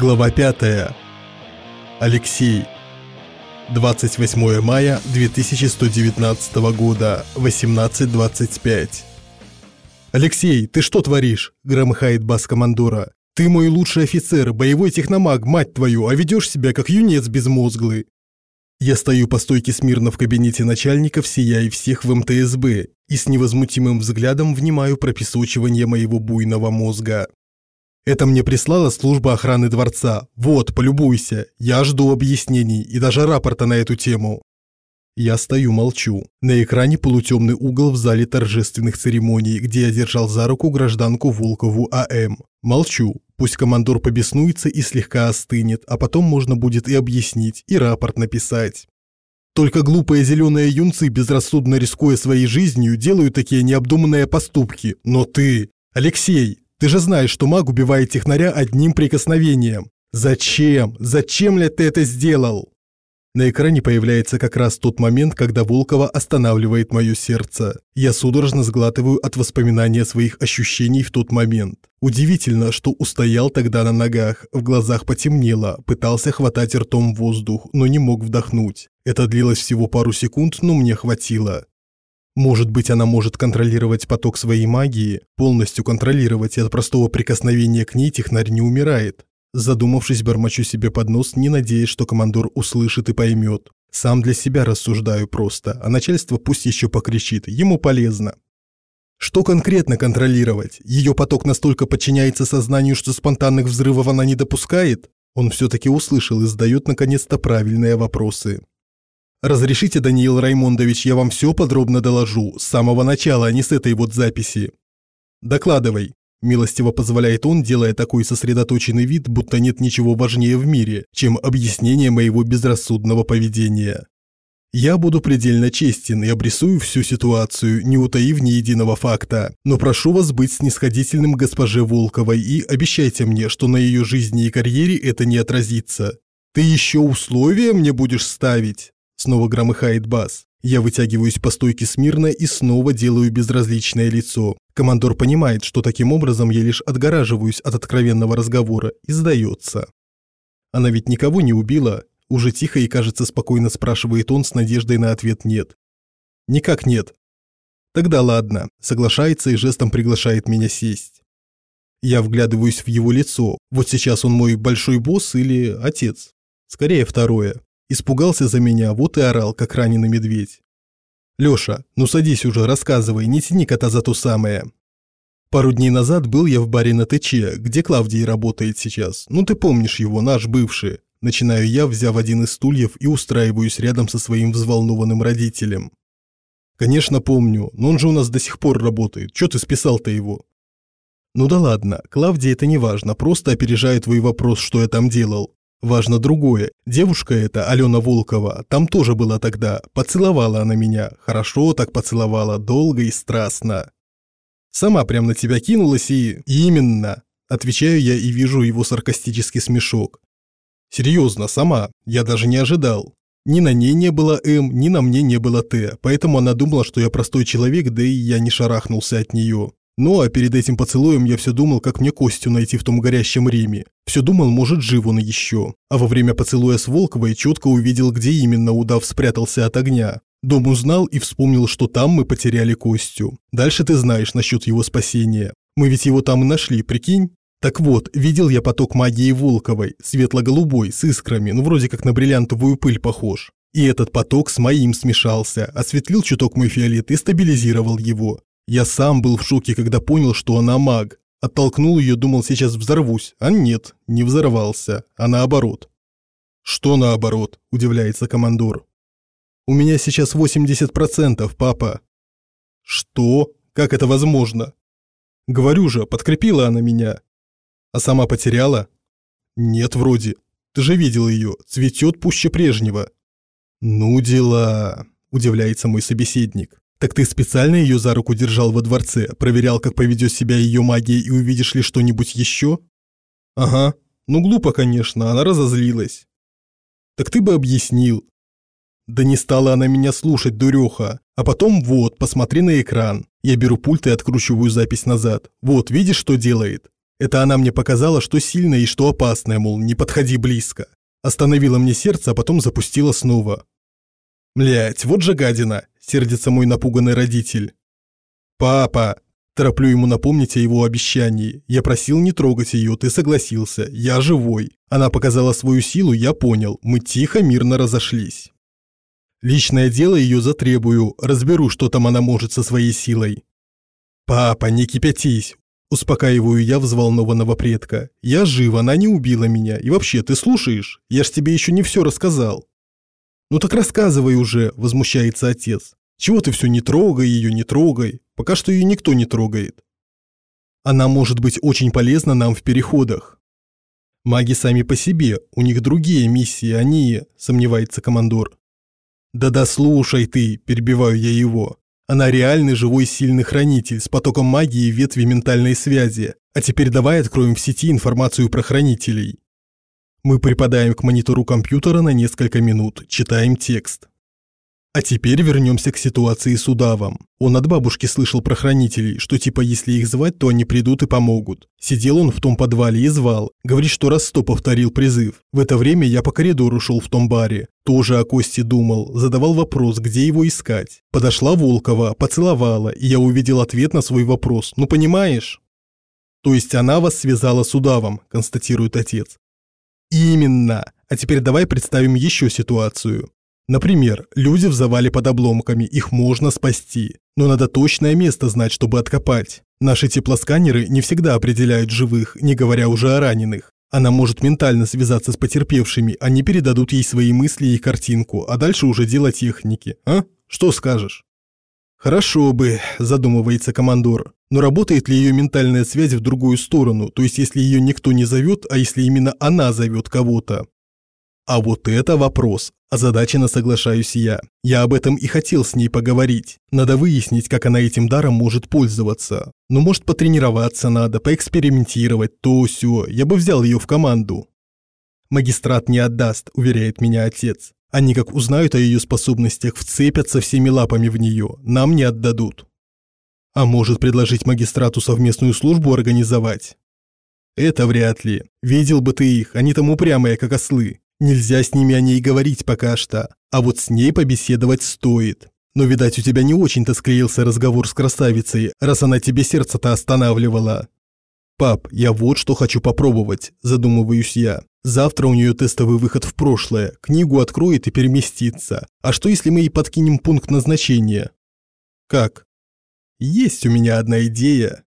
Глава 5. Алексей. 28 мая 2119 года, 18.25. «Алексей, ты что творишь?» – громыхает бас командора. «Ты мой лучший офицер, боевой техномаг, мать твою, а ведешь себя как юнец безмозглый». Я стою по стойке смирно в кабинете начальников, сияя всех в МТСБ, и с невозмутимым взглядом внимаю прописучивание моего буйного мозга. Это мне прислала служба охраны дворца. Вот, полюбуйся. Я жду объяснений и даже рапорта на эту тему. Я стою, молчу. На экране полутемный угол в зале торжественных церемоний, где я держал за руку гражданку Волкову А.М. Молчу. Пусть командор побеснуется и слегка остынет, а потом можно будет и объяснить, и рапорт написать. Только глупые зеленые юнцы, безрассудно рискуя своей жизнью, делают такие необдуманные поступки. Но ты, Алексей, ты же знаешь, что маг убивает технаря одним прикосновением. Зачем? Зачем ли ты это сделал? На экране появляется как раз тот момент, когда Волкова останавливает мое сердце. Я судорожно сглатываю от воспоминания своих ощущений в тот момент. Удивительно, что устоял тогда на ногах, в глазах потемнело, пытался хватать ртом воздух, но не мог вдохнуть. Это длилось всего пару секунд, но мне хватило. Может быть, она может контролировать поток своей магии, полностью контролировать, и от простого прикосновения к ней технарь не умирает. Задумавшись, бормочу себе под нос, не надеясь, что командор услышит и поймет. Сам для себя рассуждаю просто, а начальство пусть еще покричит, ему полезно. Что конкретно контролировать? Ее поток настолько подчиняется сознанию, что спонтанных взрывов она не допускает? Он все-таки услышал и задает наконец-то правильные вопросы. Разрешите, Даниил Раймондович, я вам все подробно доложу, с самого начала, а не с этой вот записи. Докладывай. Милостиво позволяет он, делая такой сосредоточенный вид, будто нет ничего важнее в мире, чем объяснение моего безрассудного поведения. Я буду предельно честен и обрисую всю ситуацию, не утаив ни единого факта. Но прошу вас быть снисходительным госпоже Волковой и обещайте мне, что на ее жизни и карьере это не отразится. Ты еще условия мне будешь ставить? Снова громыхает бас. Я вытягиваюсь по стойке смирно и снова делаю безразличное лицо. Командор понимает, что таким образом я лишь отгораживаюсь от откровенного разговора и сдается. Она ведь никого не убила. Уже тихо и, кажется, спокойно спрашивает он с надеждой на ответ «нет». «Никак нет». «Тогда ладно», соглашается и жестом приглашает меня сесть. Я вглядываюсь в его лицо. Вот сейчас он мой большой босс или отец? Скорее второе. Испугался за меня, вот и орал, как раненый медведь. Лёша, ну садись уже, рассказывай, не тяни кота за то самое. Пару дней назад был я в баре на ТЧ, где Клавдий работает сейчас. Ну ты помнишь его, наш бывший. Начинаю я, взяв один из стульев и устраиваюсь рядом со своим взволнованным родителем. Конечно, помню, но он же у нас до сих пор работает. Чё ты списал-то его? Ну да ладно, Клавдий это не важно, просто опережаю твой вопрос, что я там делал. Важно другое. Девушка эта, Алена Волкова, там тоже была тогда. Поцеловала она меня. Хорошо так поцеловала, долго и страстно. Сама прям на тебя кинулась и... Именно. Отвечаю я и вижу его саркастический смешок. Серьезно, сама. Я даже не ожидал. Ни на ней не было М, ни на мне не было Т, поэтому она думала, что я простой человек, да и я не шарахнулся от нее. Ну а перед этим поцелуем я все думал, как мне Костю найти в том горящем Риме. Все думал, может, жив он еще. А во время поцелуя с Волковой четко увидел, где именно удав спрятался от огня. Дом узнал и вспомнил, что там мы потеряли Костю. Дальше ты знаешь насчет его спасения. Мы ведь его там и нашли, прикинь? Так вот, видел я поток магии Волковой, светло-голубой, с искрами, ну вроде как на бриллиантовую пыль похож. И этот поток с моим смешался, осветлил чуток мой фиолет и стабилизировал его. Я сам был в шоке, когда понял, что она маг. Оттолкнул ее, думал, сейчас взорвусь. А нет, не взорвался, а наоборот. «Что наоборот?» – удивляется командор. «У меня сейчас 80%, папа». «Что? Как это возможно?» «Говорю же, подкрепила она меня». «А сама потеряла?» «Нет, вроде. Ты же видел ее, цветет пуще прежнего». «Ну дела», – удивляется мой собеседник. Так ты специально ее за руку держал во дворце, проверял, как поведет себя ее магия и увидишь ли что-нибудь еще? Ага. Ну глупо, конечно, она разозлилась. Так ты бы объяснил. Да не стала она меня слушать, дуреха. А потом вот, посмотри на экран. Я беру пульт и откручиваю запись назад. Вот, видишь, что делает? Это она мне показала, что сильное и что опасное, мол, не подходи близко. Остановила мне сердце, а потом запустила снова. Млять, вот же гадина, сердится мой напуганный родитель. Папа, тороплю ему напомнить о его обещании. Я просил не трогать ее, ты согласился. Я живой. Она показала свою силу, я понял. Мы тихо, мирно разошлись. Личное дело ее затребую, разберу, что там она может со своей силой. Папа, не кипятись, Успокаиваю я взволнованного предка. «Я жив, она не убила меня. И вообще, ты слушаешь? Я ж тебе еще не все рассказал». «Ну так рассказывай уже», – возмущается отец. «Чего ты все не трогай ее, не трогай? Пока что ее никто не трогает». Она может быть очень полезна нам в переходах. Маги сами по себе, у них другие миссии, они, сомневается командор. Да-да, слушай ты, перебиваю я его. Она реальный живой сильный хранитель с потоком магии и ветви ментальной связи. А теперь давай откроем в сети информацию про хранителей. Мы припадаем к монитору компьютера на несколько минут, читаем текст. А теперь вернемся к ситуации с удавом. Он от бабушки слышал про хранителей, что типа если их звать, то они придут и помогут. Сидел он в том подвале и звал. Говорит, что раз сто повторил призыв. В это время я по коридору шел в том баре. Тоже о Косте думал, задавал вопрос, где его искать. Подошла Волкова, поцеловала, и я увидел ответ на свой вопрос. Ну понимаешь? То есть она вас связала с удавом, констатирует отец. Именно. А теперь давай представим еще ситуацию. Например, люди в завале под обломками, их можно спасти. Но надо точное место знать, чтобы откопать. Наши теплосканеры не всегда определяют живых, не говоря уже о раненых. Она может ментально связаться с потерпевшими, они передадут ей свои мысли и картинку, а дальше уже дело техники. А? Что скажешь? Хорошо бы, задумывается командор. Но работает ли ее ментальная связь в другую сторону, то есть если ее никто не зовет, а если именно она зовет кого-то? А вот это вопрос. Озадаченно соглашаюсь я. Я об этом и хотел с ней поговорить. Надо выяснить, как она этим даром может пользоваться. Ну, может, потренироваться надо, поэкспериментировать, то все. Я бы взял ее в команду. Магистрат не отдаст, уверяет меня отец. Они как узнают о ее способностях, вцепятся всеми лапами в нее. Нам не отдадут. А может предложить магистрату совместную службу организовать? Это вряд ли. Видел бы ты их, они там упрямые, как ослы. Нельзя с ними о ней говорить пока что, а вот с ней побеседовать стоит. Но, видать, у тебя не очень-то склеился разговор с красавицей, раз она тебе сердце-то останавливала. Пап, я вот что хочу попробовать, задумываюсь я. Завтра у нее тестовый выход в прошлое, книгу откроет и переместится. А что если мы ей подкинем пункт назначения? Как? Есть у меня одна идея.